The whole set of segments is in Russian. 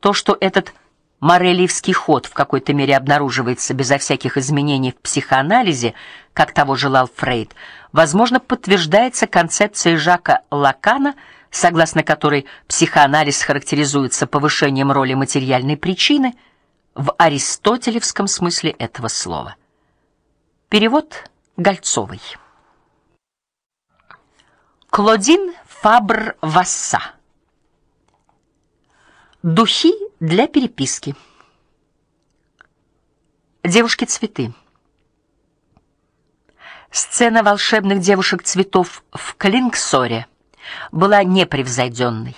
То, что этот Морелиевский ход в какой-то мере обнаруживается безо всяких изменений в психоанализе, как того желал Фрейд, возможно, подтверждается концепцией Жака Лакана, согласно которой психоанализ характеризуется повышением роли материальной причины в аристотелевском смысле этого слова. Перевод Гольцовой. Клодин Фабр-Васса. Духи для переписки. Девушки-цветы. Сцена волшебных девушек-цветов в Клингсоре была непревзойденной.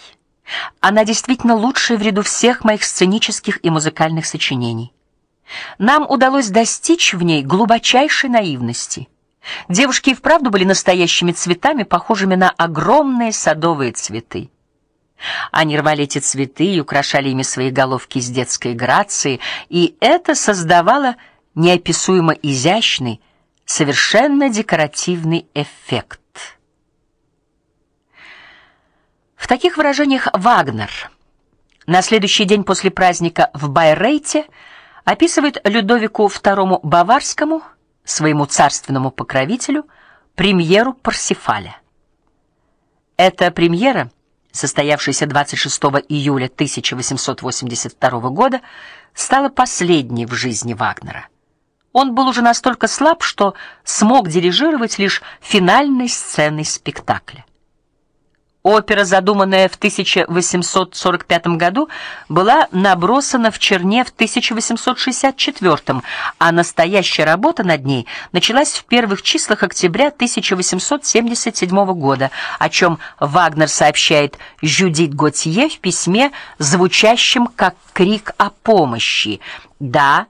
Она действительно лучшая в ряду всех моих сценических и музыкальных сочинений. Нам удалось достичь в ней глубочайшей наивности. Девушки и вправду были настоящими цветами, похожими на огромные садовые цветы. Они рвали эти цветы и украшали ими свои головки с детской грацией, и это создавало неописуемо изящный, совершенно декоративный эффект. В таких выражениях Вагнер на следующий день после праздника в Байрейте описывает Людовику II Баварскому, своему царственному покровителю, премьеру Парсифаля. Эта премьера, состоявшаяся 26 июля 1882 года, стала последней в жизни Вагнера. Он был уже настолько слаб, что смог дирижировать лишь финальной сценой спектакля. Опера, задуманная в 1845 году, была набросана в Черне в 1864, а настоящая работа над ней началась в первых числах октября 1877 года, о чем Вагнер сообщает Жюдит Готье в письме, звучащем как крик о помощи. Да,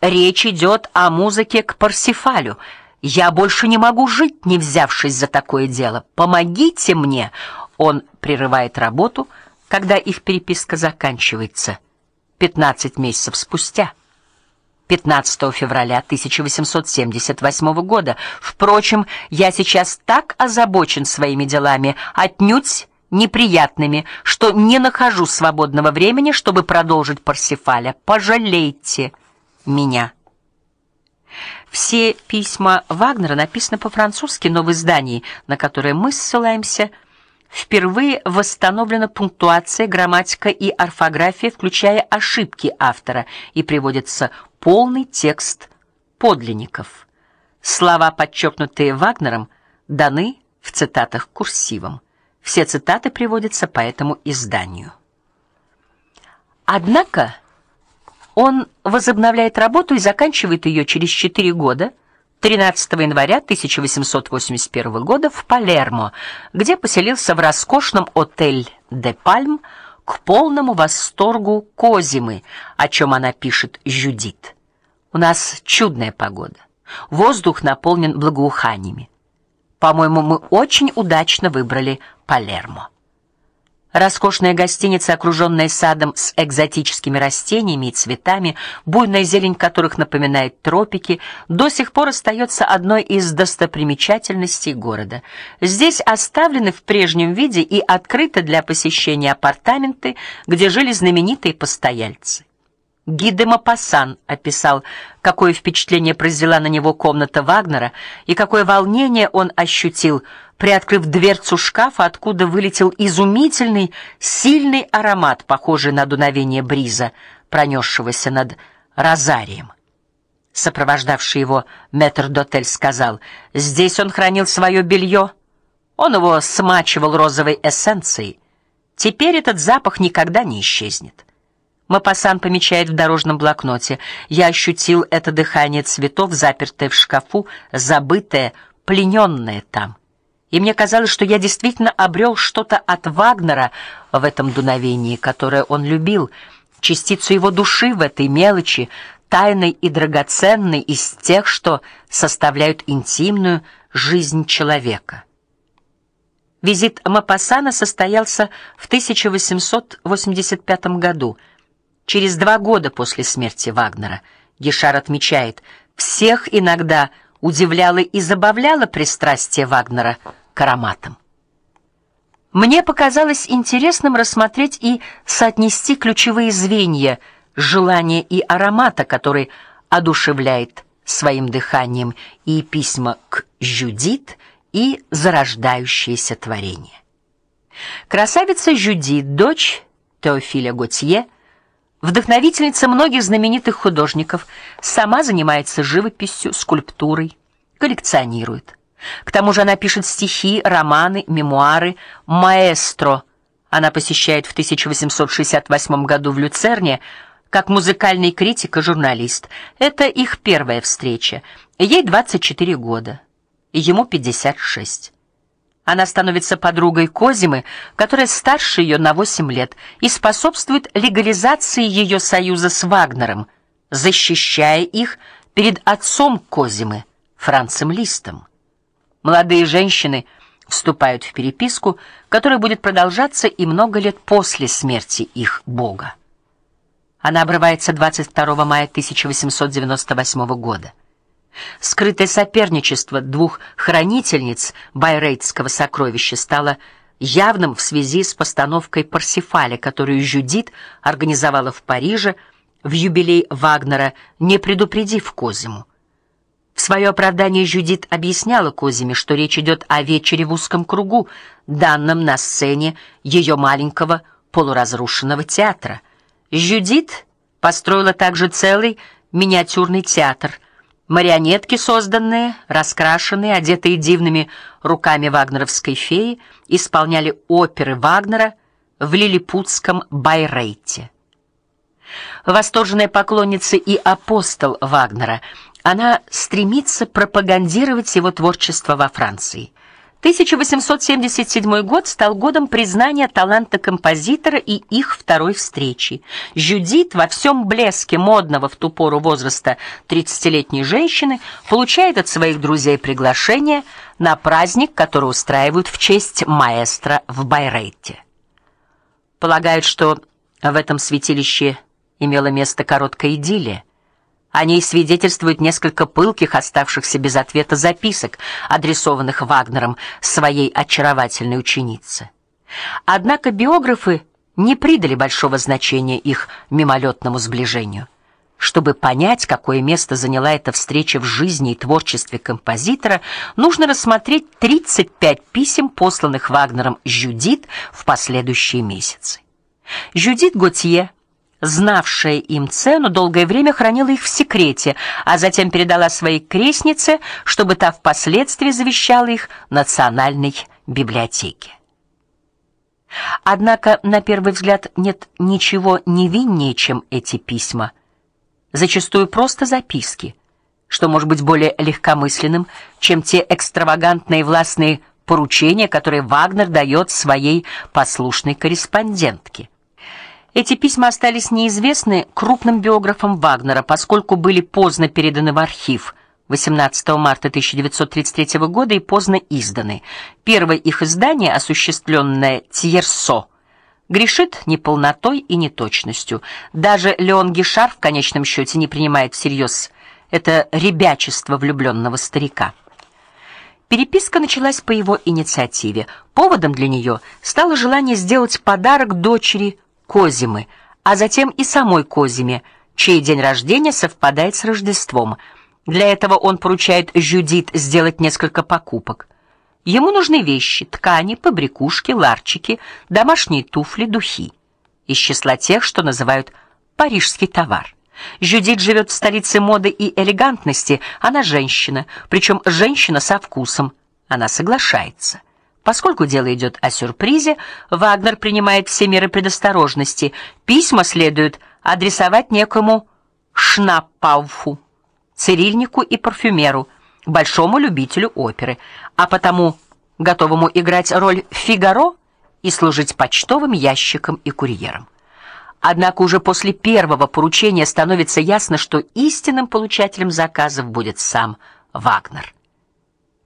речь идет о музыке к Парсифалю. Я больше не могу жить, не взявшись за такое дело. Помогите мне. Он прерывает работу, когда их переписка заканчивается 15 месяцев спустя. 15 февраля 1878 года. Впрочем, я сейчас так озабочен своими делами, отнюдь неприятными, что не нахожу свободного времени, чтобы продолжить Парсифаля. Пожалейте меня. Все письма Вагнера написаны по-французски, но в издании, на которое мы ссылаемся, впервые восстановлена пунктуация, грамматика и орфография, включая ошибки автора, и приводится полный текст подлинников. Слова, подчеркнутые Вагнером, даны в цитатах курсивом. Все цитаты приводятся по этому изданию. Однако он возобновляет работу и заканчивает ее через четыре года – 13 января 1881 года в Палермо, где поселился в роскошном отель Де Пальм к полному восторгу Козимы, о чем она пишет Жюдит. У нас чудная погода. Воздух наполнен благоуханиями. По-моему, мы очень удачно выбрали Палермо. Роскошная гостиница, окруженная садом с экзотическими растениями и цветами, буйная зелень которых напоминает тропики, до сих пор остается одной из достопримечательностей города. Здесь оставлены в прежнем виде и открыты для посещения апартаменты, где жили знаменитые постояльцы. Ги де Мопассан описал, какое впечатление произвела на него комната Вагнера и какое волнение он ощутил, приоткрыв дверцу шкафа, откуда вылетел изумительный, сильный аромат, похожий на дуновение бриза, пронесшегося над розарием. Сопровождавший его метрдотель сказал: "Здесь он хранил свое белье. Он его смачивал розовой эссенцией. Теперь этот запах никогда не исчезнет". Мапасан помечает в дорожном блокноте: "Я ощутил это дыхание цветов, запертое в шкафу, забытое, плененное там" и мне казалось, что я действительно обрел что-то от Вагнера в этом дуновении, которое он любил, частицу его души в этой мелочи, тайной и драгоценной из тех, что составляют интимную жизнь человека. Визит Мапассана состоялся в 1885 году, через два года после смерти Вагнера. Гишар отмечает: "Всех иногда удивляло и забавляло пристрастие Вагнера к ароматам. Мне показалось интересным рассмотреть и соотнести ключевые звенья желания и аромата, который одушевляет своим дыханием и письма к Жюдит, и зарождающееся творение. Красавица Жюдит, дочь Теофиля Готье, вдохновительница многих знаменитых художников, сама занимается живописью, скульптурой, коллекционирует. К тому же она пишет стихи, романы, мемуары, маэстро. Она посещает в 1868 году в Люцерне как музыкальный критик и журналист. Это их первая встреча. Ей 24 года, ему 56. Она становится подругой Козимы, которая старше ее на 8 лет и способствует легализации ее союза с Вагнером, защищая их перед отцом Козимы, Францем Листом. Молодые женщины вступают в переписку, которая будет продолжаться и много лет после смерти их бога. Она обрывается 22 мая 1898 года. Скрытое соперничество двух хранительниц байрейтского сокровища стало явным в связи с постановкой Парсифаля, которую Жюдит организовала в Париже в юбилей Вагнера, не предупредив Козиму. В свое оправдание Жюдит объясняла Козиме, что речь идет о вечере в узком кругу, данном на сцене ее маленького полуразрушенного театра. Жюдит построила также целый миниатюрный театр. Марионетки, созданные, раскрашенные, одетые дивными руками вагнеровской феи, исполняли оперы Вагнера в лилипутском Байрейте. Восторженная поклонница и апостол Вагнера – она стремится пропагандировать его творчество во Франции. 1877 год стал годом признания таланта композитора и их второй встречи. Жюдит во всем блеске модного в ту пору возраста 30-летней женщины получает от своих друзей приглашение на праздник, который устраивают в честь маэстро в Байрейте. Полагают, что в этом святилище имела место короткая идиллия. О ней свидетельствует несколько пылких, оставшихся без ответа записок, адресованных Вагнером своей очаровательной ученице. Однако биографы не придали большого значения их мимолетному сближению. Чтобы понять, какое место заняла эта встреча в жизни и творчестве композитора, нужно рассмотреть 35 писем, посланных Вагнером Жюдит в последующие месяцы. Жюдит Готье знавшая им цену, долгое время хранила их в секрете, а затем передала своей крестнице, чтобы та впоследствии завещала их национальной библиотеке. Однако, на первый взгляд, нет ничего невиннее, чем эти письма. Зачастую просто записки, что может быть более легкомысленным, чем те экстравагантные властные поручения, которые Вагнер дает своей послушной корреспондентке. Эти письма остались неизвестны крупным биографам Вагнера, поскольку были поздно переданы в архив 18 марта 1933 года и поздно изданы. Первое их издание, осуществленное Тьерсо, грешит неполнотой и неточностью. Даже Леон Гишар в конечном счете не принимает всерьез это ребячество влюбленного старика. Переписка началась по его инициативе. Поводом для нее стало желание сделать подарок дочери Козимы, а затем и самой Козиме, чей день рождения совпадает с Рождеством. Для этого он поручает Жюдит сделать несколько покупок. Ему нужны вещи: ткани, побрякушки, ларчики, домашние туфли, духи. Из числа тех, что называют парижский товар. Жюдит живет в столице моды и элегантности. Она женщина, причем женщина со вкусом. Она соглашается. Поскольку дело идет о сюрпризе, Вагнер принимает все меры предосторожности. Письма следует адресовать некому Шнаппауфу, цирильнику и парфюмеру, большому любителю оперы, а потому готовому играть роль Фигаро и служить почтовым ящиком и курьером. Однако уже после первого поручения становится ясно, что истинным получателем заказов будет сам Вагнер.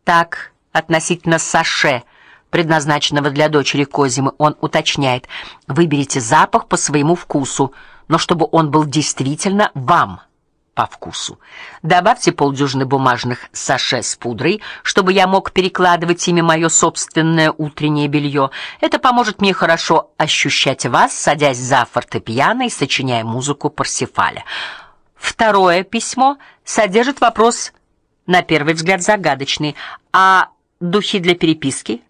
Так, относительно Саше предназначенного для дочери Козимы, он уточняет: "Выберите запах по своему вкусу, но чтобы он был действительно вам по вкусу. Добавьте полдюжины бумажных саше с пудрой, чтобы я мог перекладывать ими мое собственное утреннее белье. Это поможет мне хорошо ощущать вас, садясь за фортепиано и сочиняя музыку Парсифаля. Второе письмо содержит вопрос на первый взгляд загадочный: а духи для переписки